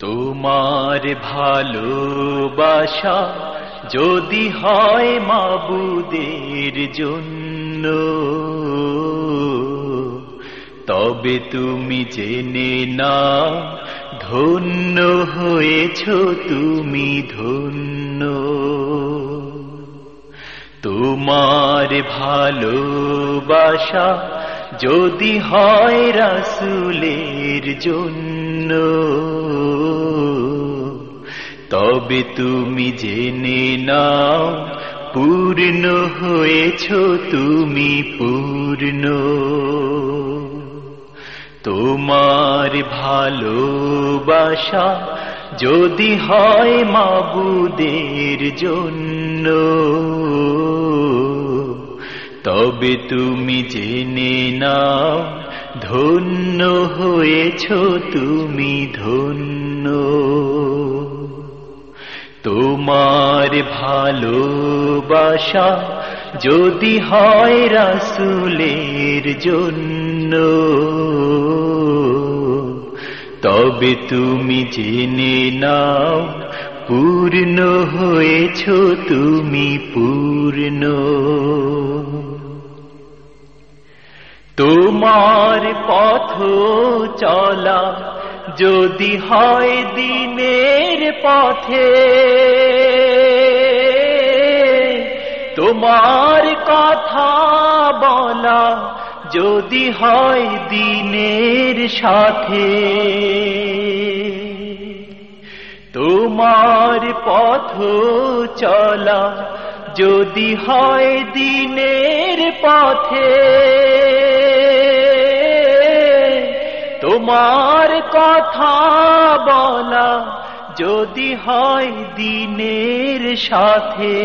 তোমার ভালোবাসা যদি হয় মাবুদের জন্য, তবে তুমি জেনে না ধন্য হয়েছ তুমি ধন্য। তোমার ভালোবাসা যদি হয় রাসুলের জন্য তবে তুমি জেনে নাও, পূর্ণ হয়েছ তুমি পূর্ণ। তোমার ভালোবাসা যদি হয় মাবুদের জন্য, তবে তুমি জেনে নাও, ধন্য হয়েছ তুমি ধন্য। ভালোবাসা যদি হয় রাসুলের জন্য। তবে তুমি জেনে নাও, পূর্ণ হয়েছ তুমি পূর্ণ। তোমার পথ চলা যদি হয় দিনের পথে, তোমার কথা বলা যদি হয় দিনের সাথে, তোমার পথ চলা যদি হয় দিনের পথে তোমার কথা বলা যদি হয় দিনের সাথে,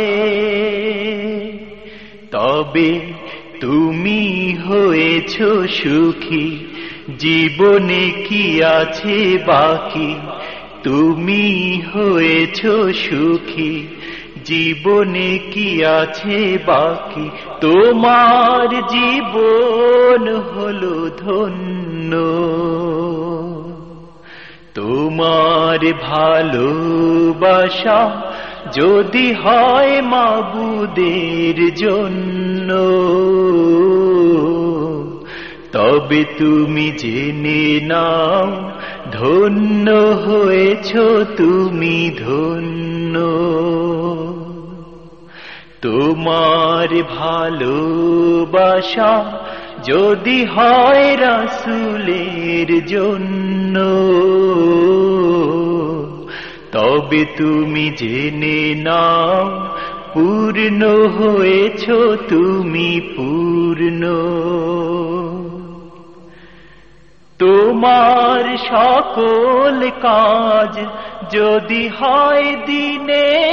তবে তুমি হয়েছ সুখী, জীবনে কি আছে বাকি? তুমি হয়েছ সুখী, জীবনে কি আছে বাকি? তোমার জীবন হলো ধন্য। তোমার ভালোবাসা যদি হয় মাবুদের জন্য, তবে তুমি জেনে নাও, ধন্য হয়েছ তুমি ধন্য। তোমার ভালোবাসা যদি হয় রাসুলের জন্য, তবে তুমি জেনে নাও, পূর্ণ হয়েছ তুমি পূর্ণ। তোমার সকল কাজ যদি হয় দিনের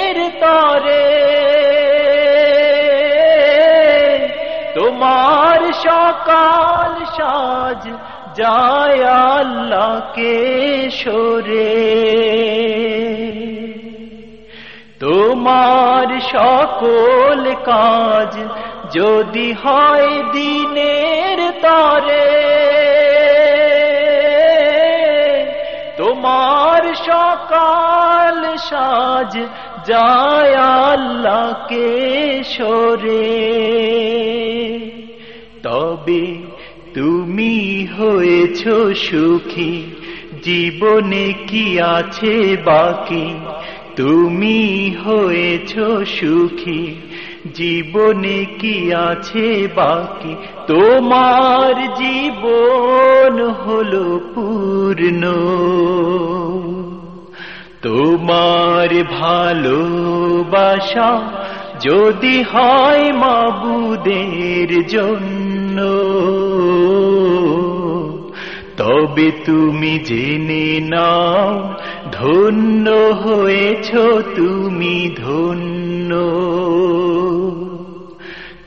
সকাল সাজ যায় আল্লাহকে সরে। তোমার সকল কাজ যদি হয় দিনের তরে, তোমার সকাল সাজ যায় আল্লাহকে সরে। তবে তুমি হয়েছ সুখী, জীবনে কি আছে বাকি? তুমি হয়েছ সুখী, জীবনে কি আছে বাকি? তোমার জীবন হলো পূর্ণ। তোমার ভালোবাসা যদি হয় মাবুদের জন্য তবে তুমি জেনে নাও, ধন্য হয়েছ তুমি ধন্য।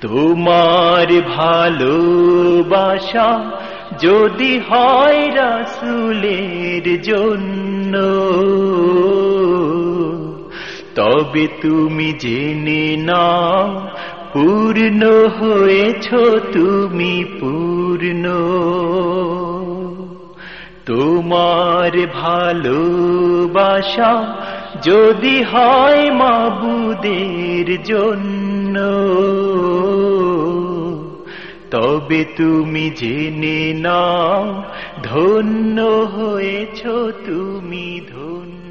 তোমার ভালোবাসা যদি হয় রাসুলের জন্য, তবে তুমি জেনে নাও পূর্ণ হয়েছ তুমি পূর্ণ। তোমার ভালোবাসা যদি হয় মাবুদের জন্য, তবে তুমি জেনে নাও ধন্য হয়েছ তুমি ধন্য।